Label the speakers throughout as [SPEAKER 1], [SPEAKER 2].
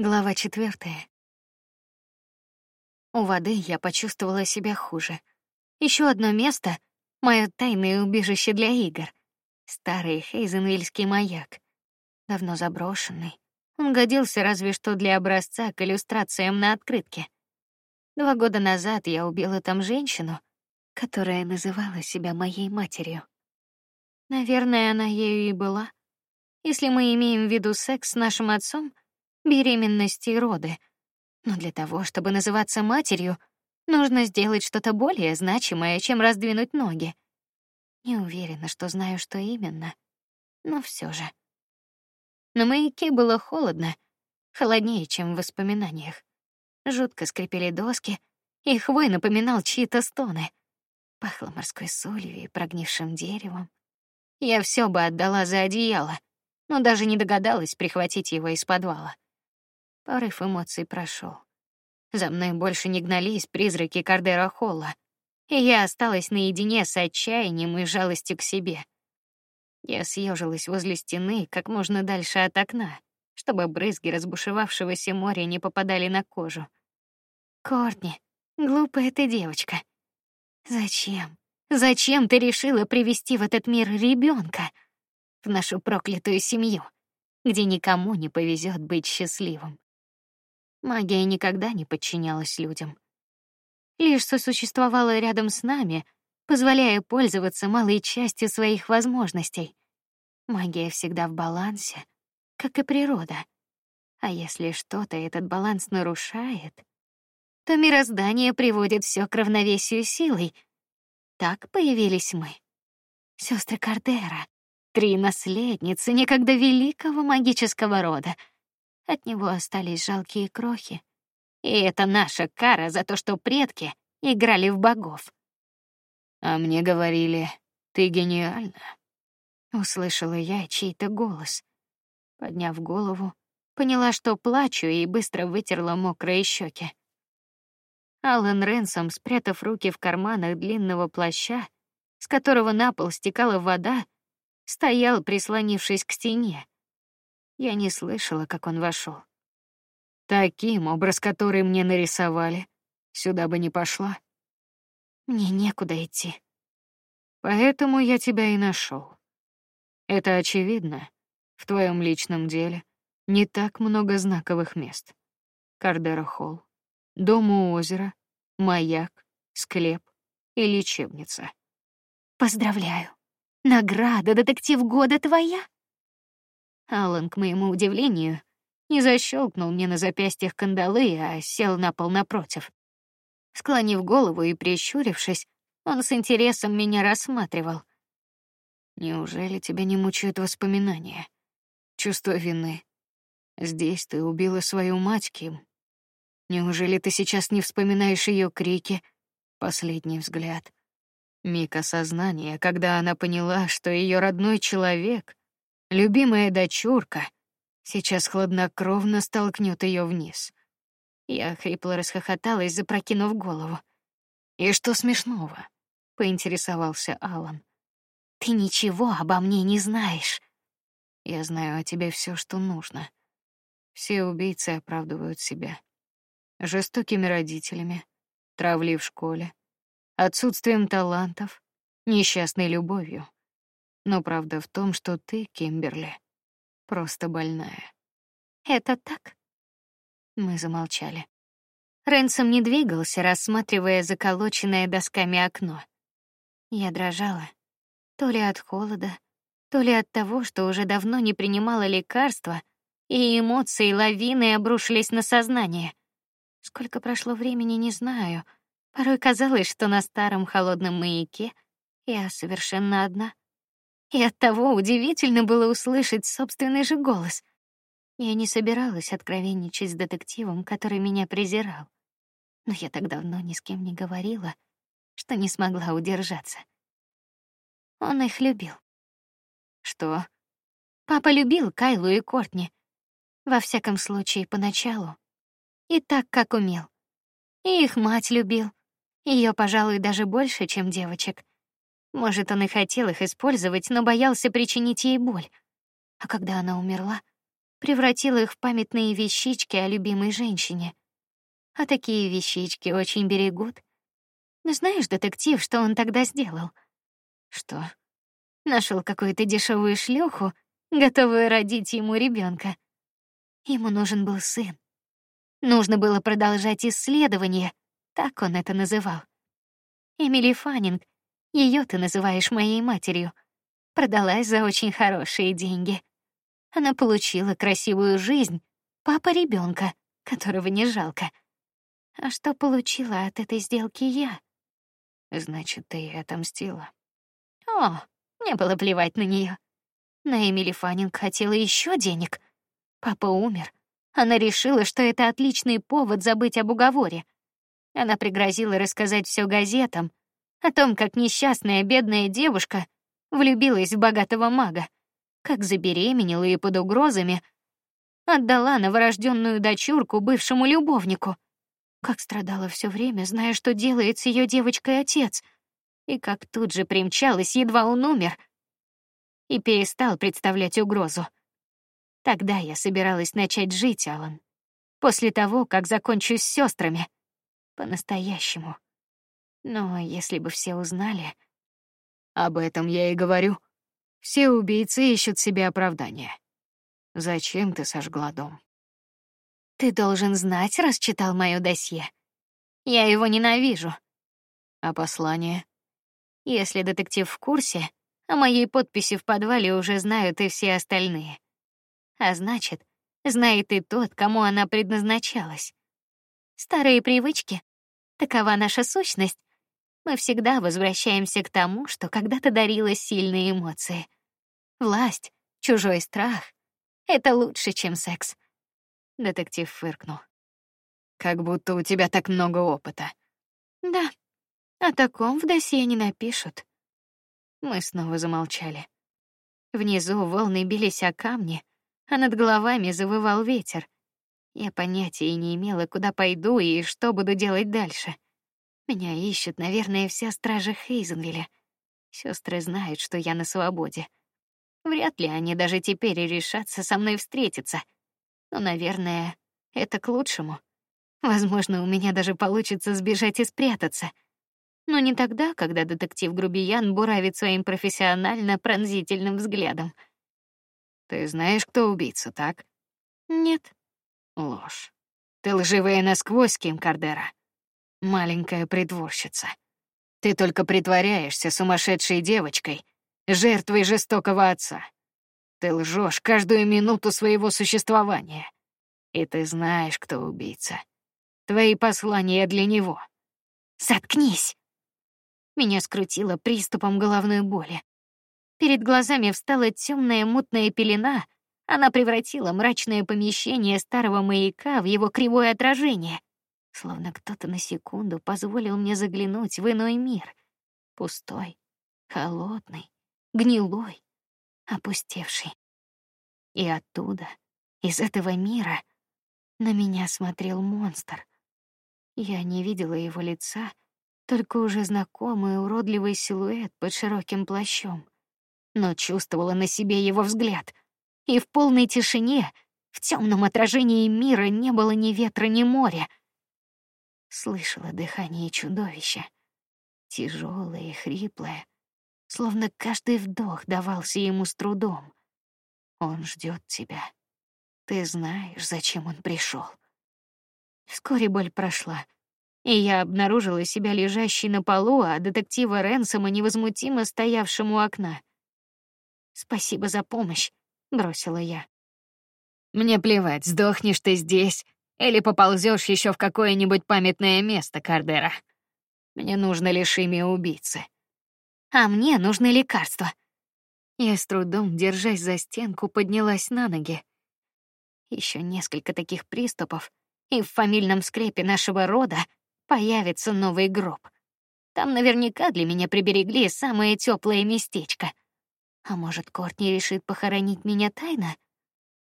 [SPEAKER 1] Глава четвертая. У воды я почувствовала себя хуже. Еще одно место — мое тайное убежище для игр. Старый Хейзенвильский маяк, давно заброшенный. Он годился разве что для образца к иллюстрациям на открытке. Два года назад я убила там женщину, которая называла себя моей матерью. Наверное, она ею и была. Если мы имеем в виду секс с нашим отцом — беременности и роды. Но для того, чтобы называться матерью, нужно сделать что-то более значимое, чем раздвинуть ноги. Не уверена, что знаю, что именно, но все же. На маяке было холодно, холоднее, чем в воспоминаниях. Жутко скрипели доски, и хвой напоминал чьи-то стоны. Пахло морской солью и прогнившим деревом. Я все бы отдала за одеяло, но даже не догадалась прихватить его из подвала. Порыв эмоций прошел. За мной больше не гнались призраки Кардера Холла, и я осталась наедине с отчаянием и жалостью к себе. Я съежилась возле стены, как можно дальше от окна, чтобы брызги разбушевавшегося моря не попадали на кожу. Кортни, глупая ты девочка. Зачем? Зачем ты решила привести в этот мир ребенка, в нашу проклятую семью, где никому не повезет быть счастливым? Магия никогда не подчинялась людям. Лишь сосуществовала рядом с нами, позволяя пользоваться малой частью своих возможностей. Магия всегда в балансе, как и природа. А если что-то этот баланс нарушает, то мироздание приводит все к равновесию силой. Так появились мы, сестры Кардера, три наследницы некогда великого магического рода — от него остались жалкие крохи. И это наша кара за то, что предки играли в богов. А мне говорили, ты гениальна. Услышала я чей-то голос. Подняв голову, поняла, что плачу, и быстро вытерла мокрые щеки. Аллен Ренсом, спрятав руки в карманах длинного плаща, с которого на пол стекала вода, стоял, прислонившись к стене. Я не слышала, как он вошел. Таким образ, который мне нарисовали, сюда бы не пошла. Мне некуда идти. Поэтому я тебя и нашел. Это очевидно. В твоем личном деле не так много знаковых мест. Кардера Холл, дом у озера, маяк, склеп и лечебница. Поздравляю. Награда детектив года твоя. Алан, к моему удивлению, не защелкнул мне на запястьях кандалы, а сел на пол напротив. Склонив голову и прищурившись, он с интересом меня рассматривал. Неужели тебя не мучают воспоминания, чувство вины? Здесь ты убила свою мать, Ким. Неужели ты сейчас не вспоминаешь ее крики, последний взгляд, миг осознания, когда она поняла, что ее родной человек Любимая дочурка сейчас хладнокровно столкнет ее вниз. Я хрипло расхохоталась, запрокинув голову. И что смешного? поинтересовался Алан. Ты ничего обо мне не знаешь. Я знаю о тебе все, что нужно. Все убийцы оправдывают себя жестокими родителями, травлей в школе, отсутствием талантов, несчастной любовью. Но правда в том, что ты, Кимберли, просто больная. Это так? Мы замолчали. Ренсом не двигался, рассматривая заколоченное досками окно. Я дрожала, то ли от холода, то ли от того, что уже давно не принимала лекарства, и эмоции лавиной обрушились на сознание. Сколько прошло времени, не знаю. Порой казалось, что на старом холодном маяке я совершенно одна. И от того удивительно было услышать собственный же голос. Я не собиралась откровенничать с детективом, который меня презирал. Но я так давно ни с кем не говорила, что не смогла удержаться. Он их любил. Что? Папа любил Кайлу и Кортни. Во всяком случае, поначалу. И так, как умел. И их мать любил. Ее, пожалуй, даже больше, чем девочек. Может, он и хотел их использовать, но боялся причинить ей боль. А когда она умерла, превратил их в памятные вещички о любимой женщине. А такие вещички очень берегут. Знаешь, детектив, что он тогда сделал?
[SPEAKER 2] Что?
[SPEAKER 1] Нашел какую-то дешевую шлюху, готовую родить ему ребенка. Ему нужен был сын. Нужно было продолжать исследование, так он это называл. Эмили Фаннинг, ее ты называешь моей матерью, продалась за очень хорошие деньги. Она получила красивую жизнь, папа ребенка, которого не жалко. А что получила от этой сделки я?
[SPEAKER 2] Значит, ты ей отомстила.
[SPEAKER 1] О, мне было плевать на нее. На Эмили Фаннинг хотела еще денег. Папа умер. Она решила, что это отличный повод забыть об уговоре. Она пригрозила рассказать все газетам о том, как несчастная бедная девушка влюбилась в богатого мага, как забеременела и под угрозами отдала новорожденную дочурку бывшему любовнику, как страдала все время, зная, что делает с ее девочкой отец, и как тут же примчалась, едва он умер, и перестал представлять угрозу. Тогда я собиралась начать жить, Алан. После того, как закончу с сестрами, по-настоящему. Но если бы все узнали,
[SPEAKER 2] об этом я и говорю. Все убийцы ищут себе оправдания. Зачем ты сожгла дом?
[SPEAKER 1] Ты должен знать, раз читал моё досье. Я его ненавижу.
[SPEAKER 2] А послание?
[SPEAKER 1] Если детектив в курсе, о моей подписи в подвале уже знают и все остальные. А значит, знает и тот, кому она предназначалась. Старые привычки. Такова наша сущность. Мы всегда возвращаемся к тому, что когда-то дарило сильные эмоции. Власть, чужой страх — это лучше, чем секс.
[SPEAKER 2] Детектив фыркнул. Как будто у тебя так много опыта.
[SPEAKER 1] Да, о таком в досье не напишут.
[SPEAKER 2] Мы снова замолчали.
[SPEAKER 1] Внизу волны бились о камни, а над головами завывал ветер. Я понятия не имела, куда пойду и что буду делать дальше. Меня ищут, наверное, вся стража Хейзенвилля. Сестры знают, что я на свободе. Вряд ли они даже теперь решатся со мной встретиться. Но, наверное, это к лучшему. Возможно, у меня даже получится сбежать и спрятаться. Но не тогда, когда детектив Грубиян буравит своим профессионально пронзительным взглядом.
[SPEAKER 2] Ты знаешь, кто убийца, так?
[SPEAKER 1] Нет.
[SPEAKER 2] Ложь. Ты лживая насквозь, Ким Кардера. Маленькая притворщица. Ты только притворяешься сумасшедшей девочкой, жертвой жестокого отца. Ты лжешь каждую минуту своего существования. И ты знаешь, кто убийца. Твои послания для него.
[SPEAKER 1] Заткнись. Меня скрутило приступом головной боли. Перед глазами встала темная мутная пелена. Она превратила мрачное помещение старого маяка в его кривое отражение, словно кто-то на секунду позволил мне заглянуть в иной мир, пустой, холодный, гнилой, опустевший. И оттуда, из этого мира, на меня смотрел монстр. Я не видела его лица, только уже знакомый уродливый силуэт под широким плащом, но чувствовала на себе его взгляд. И в полной тишине, в темном отражении мира не было ни ветра, ни моря. Слышала дыхание чудовища, тяжелое и хриплое, словно каждый вдох давался ему с трудом. Он ждет тебя. Ты знаешь, зачем он пришел. Вскоре боль прошла, и я обнаружила себя лежащей на полу, а детектива Ренсома невозмутимо стоявшему у окна. Спасибо за помощь, бросила я.
[SPEAKER 2] Мне плевать, сдохнешь ты здесь или поползешь еще в какое-нибудь памятное место, Кардера. Мне нужно лишь имя убийцы
[SPEAKER 1] а мне нужны лекарства. Я с трудом, держась за стенку, поднялась на ноги. Еще несколько таких приступов, и в фамильном скрепе нашего рода появится новый гроб. Там наверняка для меня приберегли самое теплое местечко. А может, Кортни решит похоронить меня тайно?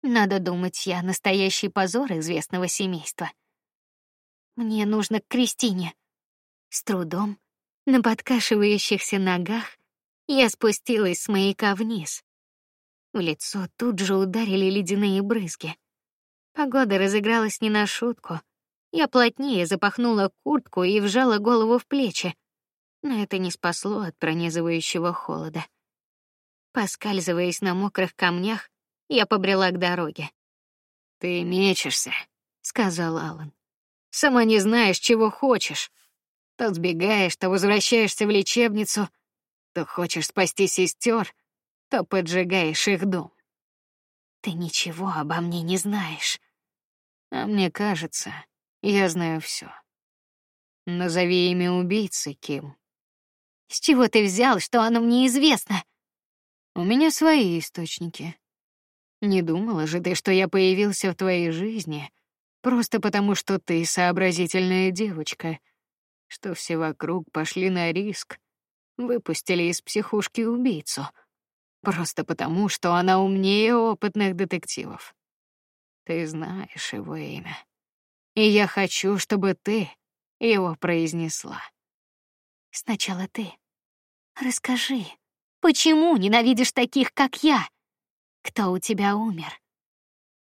[SPEAKER 1] Надо думать, я настоящий позор известного семейства. Мне нужно к Кристине. С трудом на подкашивающихся ногах я спустилась с маяка вниз. В лицо тут же ударили ледяные брызги. Погода разыгралась не на шутку. Я плотнее запахнула куртку и вжала голову в плечи, но это не спасло от пронизывающего холода. Поскальзываясь на мокрых камнях, я побрела к дороге.
[SPEAKER 2] Ты мечешься, сказал Алан. Сама не знаешь, чего хочешь. То сбегаешь, то возвращаешься в лечебницу, то хочешь спасти сестер, то поджигаешь их дом.
[SPEAKER 1] Ты ничего обо мне не знаешь.
[SPEAKER 2] А мне кажется, я знаю все. Назови имя убийцы, Ким.
[SPEAKER 1] С чего ты взял, что оно мне известно?
[SPEAKER 2] У меня свои источники. Не думала же ты, что я появился в твоей жизни просто потому, что ты сообразительная девочка, что все вокруг пошли на риск, выпустили из психушки убийцу, просто потому, что она умнее опытных детективов. Ты знаешь его имя, и я хочу, чтобы ты его произнесла.
[SPEAKER 1] Сначала ты. Расскажи, Почему ненавидишь таких, как я? Кто у тебя умер?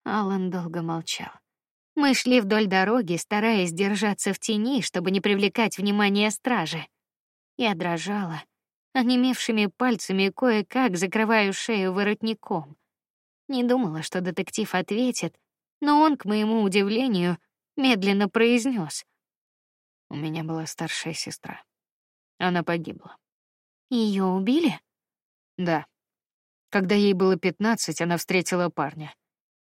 [SPEAKER 2] Алан долго молчал.
[SPEAKER 1] Мы шли вдоль дороги, стараясь держаться в тени, чтобы не привлекать внимание стражи. Я дрожала, онемевшими пальцами кое-как закрываю шею воротником. Не думала, что детектив ответит, но он, к моему удивлению, медленно произнес:
[SPEAKER 2] "У меня была старшая сестра. Она погибла.
[SPEAKER 1] Ее убили?"
[SPEAKER 2] Да. Когда ей было пятнадцать, она встретила парня,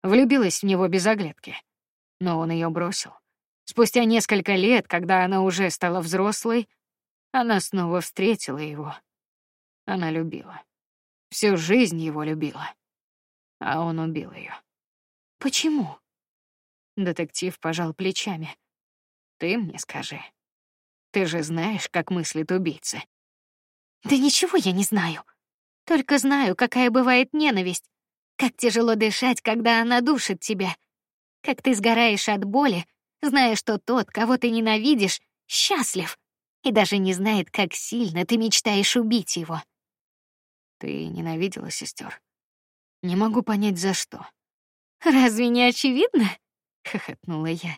[SPEAKER 2] влюбилась в него без оглядки, но он ее бросил. Спустя несколько лет, когда она уже стала взрослой, она снова встретила его. Она любила, всю жизнь его любила, а он убил ее.
[SPEAKER 1] Почему?
[SPEAKER 2] Детектив пожал плечами. Ты мне скажи. Ты же знаешь, как мыслит убийца.
[SPEAKER 1] Да ничего я не знаю. Только знаю, какая бывает ненависть, как тяжело дышать, когда она душит тебя, как ты сгораешь от боли, зная, что тот, кого ты ненавидишь, счастлив и даже не знает, как сильно ты мечтаешь убить его.
[SPEAKER 2] Ты ненавидела сестер. Не могу понять за что.
[SPEAKER 1] Разве не очевидно? хохотнула я.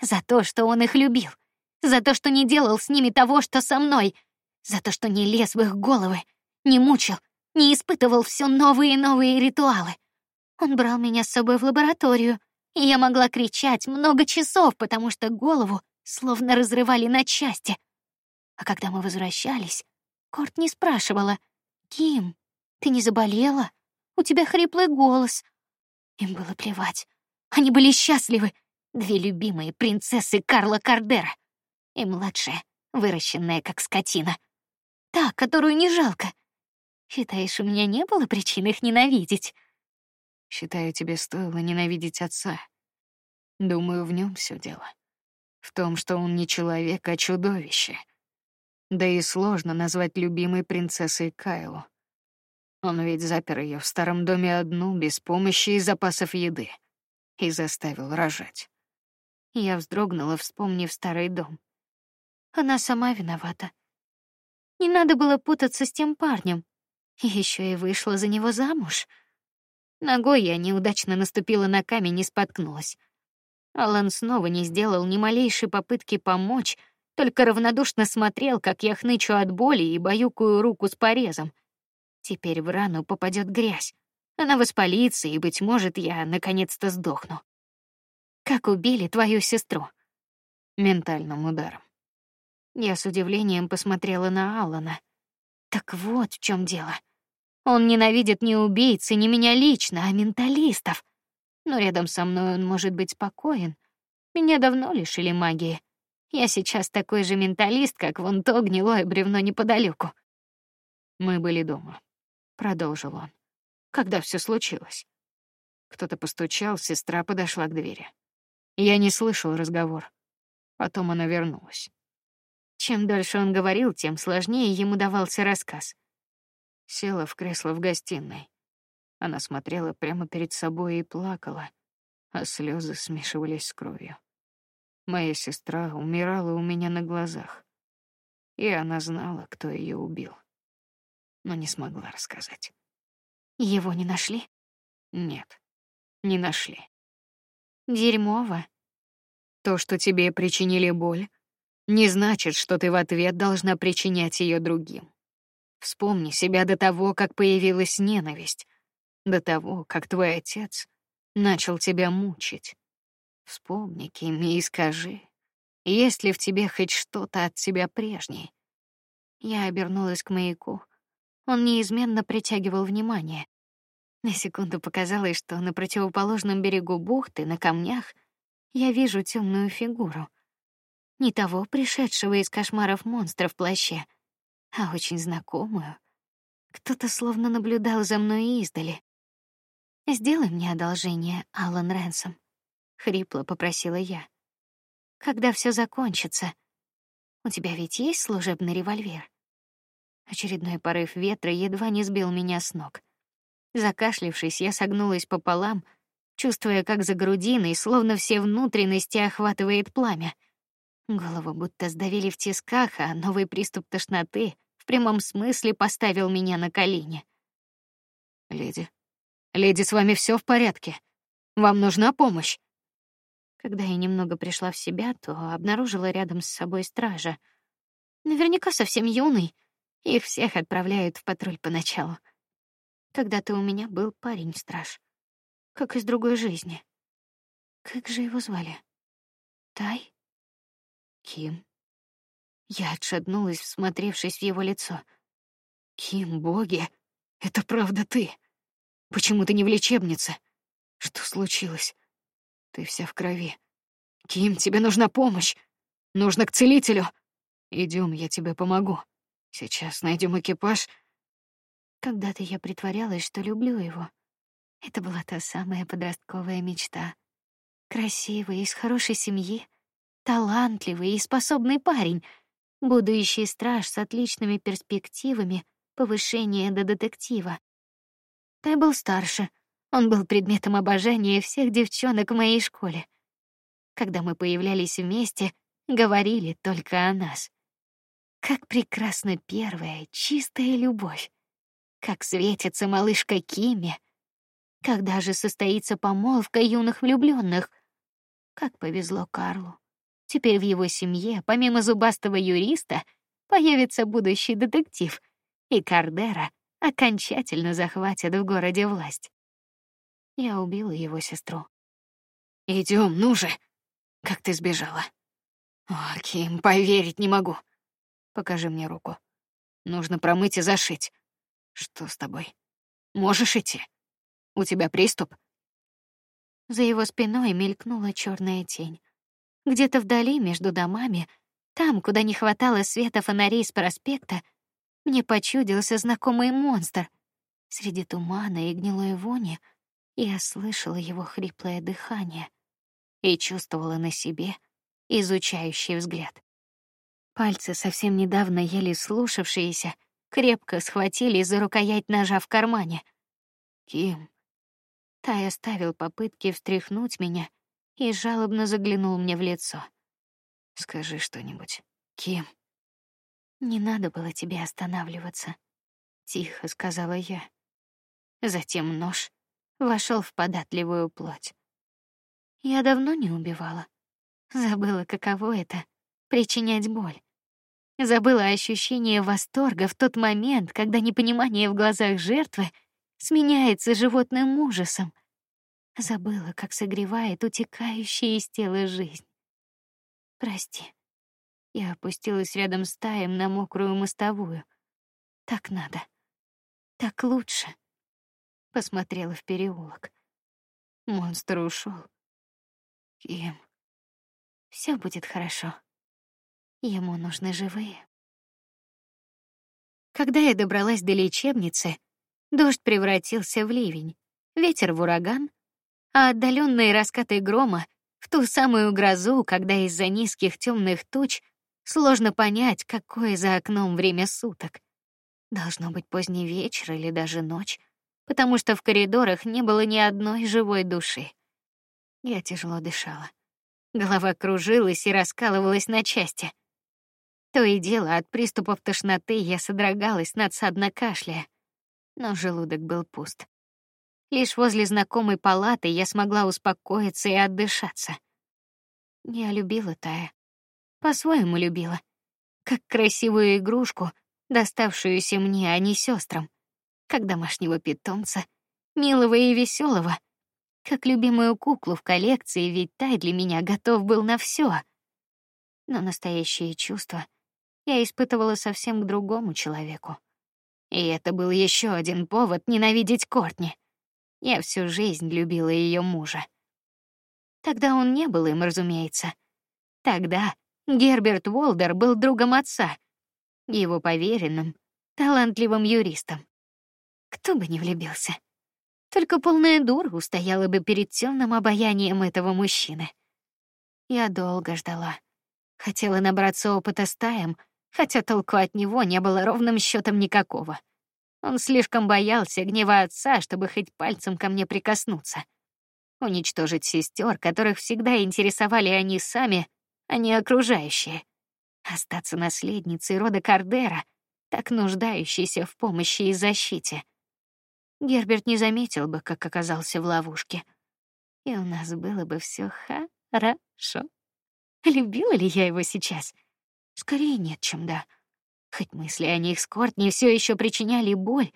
[SPEAKER 1] За то, что он их любил, за то, что не делал с ними того, что со мной, за то, что не лез в их головы, не мучил, не испытывал все новые и новые ритуалы. Он брал меня с собой в лабораторию, и я могла кричать много часов, потому что голову словно разрывали на части. А когда мы возвращались, Корт не спрашивала: "Ким, ты не заболела? У тебя хриплый голос". Им было плевать. Они были счастливы. Две любимые принцессы Карла Кардера и младшая, выращенная как скотина. Та, которую не жалко, Считаешь, у меня не было причин их ненавидеть?
[SPEAKER 2] Считаю, тебе стоило ненавидеть отца. Думаю, в нем все дело. В том, что он не человек, а чудовище. Да и сложно назвать любимой принцессой Кайлу. Он ведь запер ее в старом доме одну, без помощи и запасов еды, и заставил рожать.
[SPEAKER 1] Я вздрогнула, вспомнив старый дом. Она сама виновата. Не надо было путаться с тем парнем. Еще и вышла за него замуж. Ногой я неудачно наступила на камень и споткнулась. Алан снова не сделал ни малейшей попытки помочь, только равнодушно смотрел, как я хнычу от боли и баюкаю руку с порезом. Теперь в рану попадет грязь. Она воспалится, и быть может, я наконец-то сдохну. Как убили твою сестру?
[SPEAKER 2] Ментальным ударом.
[SPEAKER 1] Я с удивлением посмотрела на Алана. Так вот в чем дело. Он ненавидит не убийц и не меня лично, а менталистов. Но рядом со мной он может быть спокоен. Меня давно лишили магии. Я сейчас такой же менталист, как вон то гнилое бревно неподалеку.
[SPEAKER 2] Мы были дома, продолжил он. Когда все случилось? Кто-то постучал, сестра подошла к двери. Я не слышал разговор. Потом она вернулась.
[SPEAKER 1] Чем дольше он говорил, тем сложнее ему давался рассказ
[SPEAKER 2] села в кресло в гостиной. Она смотрела прямо перед собой и плакала, а слезы смешивались с кровью. Моя сестра умирала у меня на глазах, и она знала, кто ее убил, но не смогла рассказать.
[SPEAKER 1] Его не нашли?
[SPEAKER 2] Нет, не нашли.
[SPEAKER 1] Дерьмово.
[SPEAKER 2] То, что тебе причинили боль, не значит, что ты в ответ должна причинять ее другим. Вспомни себя до того, как появилась ненависть, до того, как твой отец начал тебя мучить. Вспомни, Кимми, и скажи, есть ли в тебе хоть что-то от тебя прежней.
[SPEAKER 1] Я обернулась к маяку. Он неизменно притягивал внимание. На секунду показалось, что на противоположном берегу бухты, на камнях, я вижу темную фигуру. Не того пришедшего из кошмаров монстра в плаще, а очень знакомую. Кто-то словно наблюдал за мной издали. Сделай мне одолжение, Алан Ренсом, хрипло попросила я. Когда все закончится, у тебя ведь есть служебный револьвер? Очередной порыв ветра едва не сбил меня с ног. Закашлившись, я согнулась пополам, чувствуя, как за грудиной, словно все внутренности охватывает пламя. Голову будто сдавили в тисках, а новый приступ тошноты в прямом смысле поставил меня на колени.
[SPEAKER 2] Леди, леди, с вами все в порядке? Вам нужна помощь?
[SPEAKER 1] Когда я немного пришла в себя, то обнаружила рядом с собой стража. Наверняка совсем юный. Их всех отправляют в патруль поначалу. Когда-то у меня был парень-страж, как из другой жизни. Как же его звали? Тай?
[SPEAKER 2] Ким?
[SPEAKER 1] Я отшатнулась, всмотревшись в его лицо.
[SPEAKER 2] Ким, боги, это правда ты? Почему ты не в лечебнице? Что случилось? Ты вся в крови. Ким, тебе нужна помощь. Нужно к целителю. Идем, я тебе помогу. Сейчас найдем экипаж
[SPEAKER 1] когда-то я притворялась, что люблю его. Это была та самая подростковая мечта. Красивый, из хорошей семьи, талантливый и способный парень, будущий страж с отличными перспективами повышения до детектива. Тай был старше. Он был предметом обожания всех девчонок в моей школе. Когда мы появлялись вместе, говорили только о нас. Как прекрасна первая, чистая любовь как светится малышка Кими. Когда же состоится помолвка юных влюбленных? Как повезло Карлу. Теперь в его семье, помимо зубастого юриста, появится будущий детектив, и Кардера окончательно захватит в городе власть. Я убила его сестру.
[SPEAKER 2] Идем, ну же. Как ты сбежала? О, Ким, поверить не могу. Покажи мне руку. Нужно промыть и зашить. Что с тобой? Можешь идти? У тебя приступ?
[SPEAKER 1] За его спиной мелькнула черная тень. Где-то вдали между домами, там, куда не хватало света фонарей с проспекта, мне почудился знакомый монстр. Среди тумана и гнилой вони я слышала его хриплое дыхание и чувствовала на себе изучающий взгляд. Пальцы, совсем недавно еле слушавшиеся, крепко схватили за рукоять ножа в кармане.
[SPEAKER 2] Ким.
[SPEAKER 1] Тай оставил попытки встряхнуть меня и жалобно заглянул мне в лицо.
[SPEAKER 2] Скажи что-нибудь, Ким.
[SPEAKER 1] Не надо было тебе останавливаться, тихо сказала я. Затем нож вошел в податливую плоть. Я давно не убивала, забыла, каково это причинять боль. Забыла ощущение восторга в тот момент, когда непонимание в глазах жертвы сменяется животным ужасом. Забыла, как согревает утекающая из тела жизнь. Прости. Я опустилась рядом с Таем на мокрую мостовую. Так надо. Так лучше. Посмотрела в переулок. Монстр ушел. Ким. Все будет хорошо. Ему нужны живые. Когда я добралась до лечебницы, дождь превратился в ливень, ветер в ураган, а отдаленные раскаты грома в ту самую грозу, когда из-за низких темных туч сложно понять, какое за окном время суток. Должно быть поздний вечер или даже ночь, потому что в коридорах не было ни одной живой души. Я тяжело дышала. Голова кружилась и раскалывалась на части. То и дело от приступов тошноты я содрогалась надсадно кашляя. но желудок был пуст. Лишь возле знакомой палаты я смогла успокоиться и отдышаться. Я любила Тая. По-своему любила. Как красивую игрушку, доставшуюся мне, а не сестрам. Как домашнего питомца, милого и веселого, как любимую куклу в коллекции, ведь Тай для меня готов был на все. Но настоящие чувства я испытывала совсем к другому человеку. И это был еще один повод ненавидеть Кортни. Я всю жизнь любила ее мужа. Тогда он не был им, разумеется. Тогда Герберт Волдер был другом отца, его поверенным, талантливым юристом. Кто бы не влюбился. Только полная дура устояла бы перед темным обаянием этого мужчины. Я долго ждала. Хотела набраться опыта с Таем, хотя толку от него не было ровным счетом никакого. Он слишком боялся гнева отца, чтобы хоть пальцем ко мне прикоснуться уничтожить сестер, которых всегда интересовали они сами, а не окружающие, остаться наследницей рода Кардера, так нуждающейся в помощи и защите. Герберт не заметил бы, как оказался в ловушке, и у нас было бы все хорошо. Любила ли я его сейчас? Скорее нет, чем да. Хоть мысли о них с Кортни все еще причиняли боль,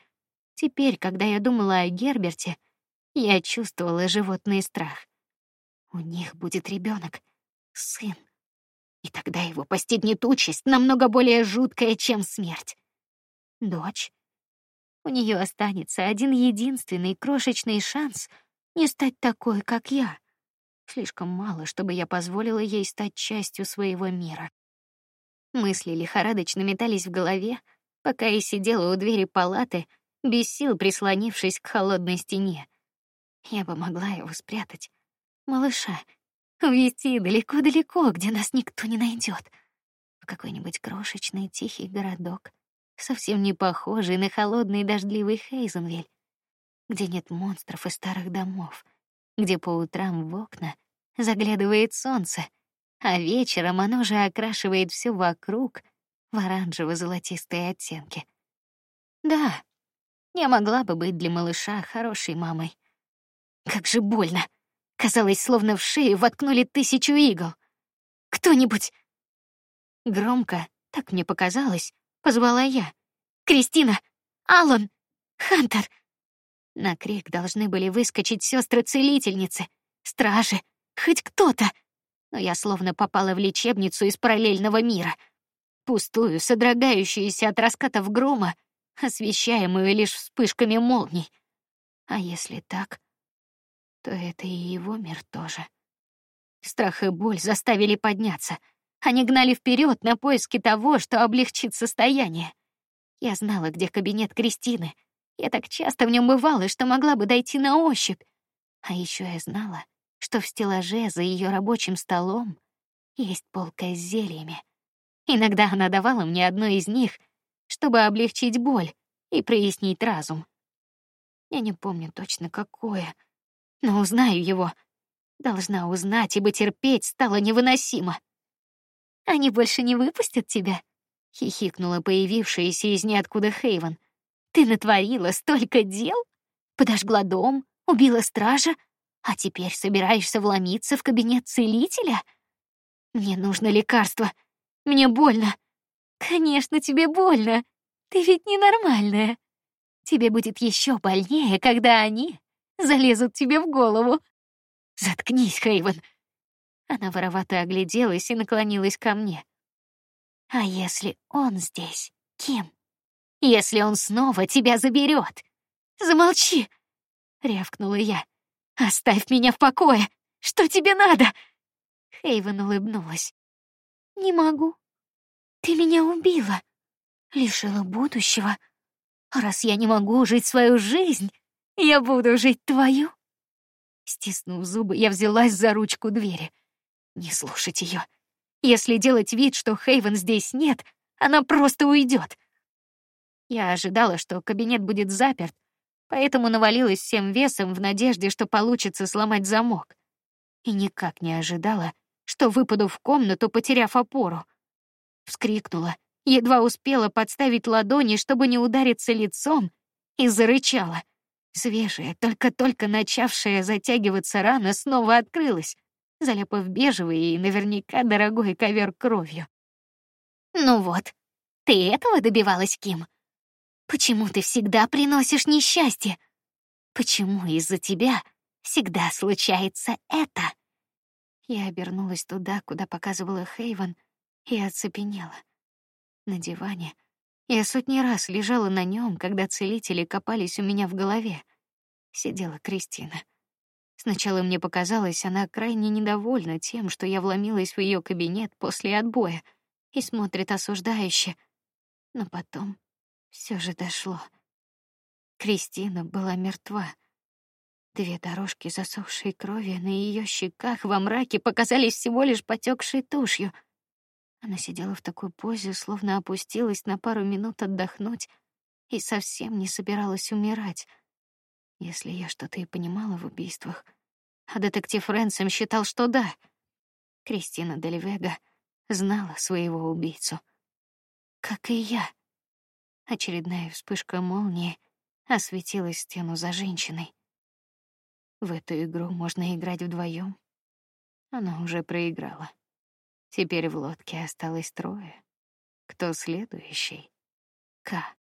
[SPEAKER 1] теперь, когда я думала о Герберте, я чувствовала животный страх. У них будет ребенок, сын. И тогда его постигнет участь намного более жуткая, чем смерть. Дочь. У нее останется один единственный крошечный шанс не стать такой, как я. Слишком мало, чтобы я позволила ей стать частью своего мира. Мысли лихорадочно метались в голове, пока я сидела у двери палаты, без сил прислонившись к холодной стене. Я бы могла его спрятать. Малыша. Увезти далеко-далеко, где нас никто не найдет. В какой-нибудь крошечный тихий городок, совсем не похожий на холодный дождливый Хейзенвиль, где нет монстров и старых домов, где по утрам в окна заглядывает солнце, а вечером оно же окрашивает все вокруг в оранжево-золотистые оттенки. Да, я могла бы быть для малыша хорошей мамой, как же больно. Казалось, словно в шею воткнули тысячу игл. Кто-нибудь громко, так мне показалось, позвала я. Кристина, Аллан, Хантер. На крик должны были выскочить сестры-целительницы, стражи, хоть кто-то. Но я словно попала в лечебницу из параллельного мира, пустую, содрогающуюся от раскатов грома, освещаемую лишь вспышками молний. А если так, то это и его мир тоже. Страх и боль заставили подняться. Они гнали вперед на поиски того, что облегчит состояние. Я знала, где кабинет Кристины. Я так часто в нем бывала, что могла бы дойти на ощупь. А еще я знала, что в стеллаже за ее рабочим столом есть полка с зельями. Иногда она давала мне одно из них, чтобы облегчить боль и прояснить разум. Я не помню точно какое, но узнаю его. Должна узнать, ибо терпеть стало невыносимо. Они больше не выпустят тебя, хихикнула появившаяся из ниоткуда Хейвен. Ты натворила столько дел, подожгла дом, убила стража, а теперь собираешься вломиться в кабинет целителя? Мне нужно лекарство. Мне больно. Конечно, тебе больно. Ты ведь ненормальная. Тебе будет еще больнее, когда они залезут тебе в голову. Заткнись, Хейвен. Она воровато огляделась и наклонилась ко мне. А если он здесь, Ким? Если он снова тебя заберет? Замолчи, рявкнула я. Оставь меня в покое. Что тебе надо? Хейвен улыбнулась. Не могу. Ты меня убила, лишила будущего. Раз я не могу жить свою жизнь, я буду жить твою. Стиснув зубы, я взялась за ручку двери. Не слушать ее. Если делать вид, что Хейвен здесь нет, она просто уйдет. Я ожидала, что кабинет будет заперт, поэтому навалилась всем весом в надежде, что получится сломать замок. И никак не ожидала, что выпаду в комнату, потеряв опору. Вскрикнула, едва успела подставить ладони, чтобы не удариться лицом и зарычала. Свежая, только-только начавшая затягиваться рана снова открылась, заляпав бежевый и наверняка дорогой ковер кровью. Ну вот, ты этого добивалась, Ким? Почему ты всегда приносишь несчастье? Почему из-за тебя всегда случается это? Я обернулась туда, куда показывала Хейвен, и оцепенела. На диване я сотни раз лежала на нем, когда целители копались у меня в голове. Сидела Кристина. Сначала мне показалось, она крайне недовольна тем, что я вломилась в ее кабинет после отбоя и смотрит осуждающе. Но потом все же дошло. Кристина была мертва. Две дорожки засохшей крови на ее щеках во мраке показались всего лишь потекшей тушью. Она сидела в такой позе, словно опустилась на пару минут отдохнуть и совсем не собиралась умирать. Если я что-то и понимала в убийствах, а детектив Ренсом считал, что да. Кристина Дельвега знала своего убийцу, как и я. Очередная вспышка молнии осветила стену за женщиной. В эту игру можно играть вдвоем. Она уже проиграла. Теперь в лодке осталось трое. Кто следующий? К.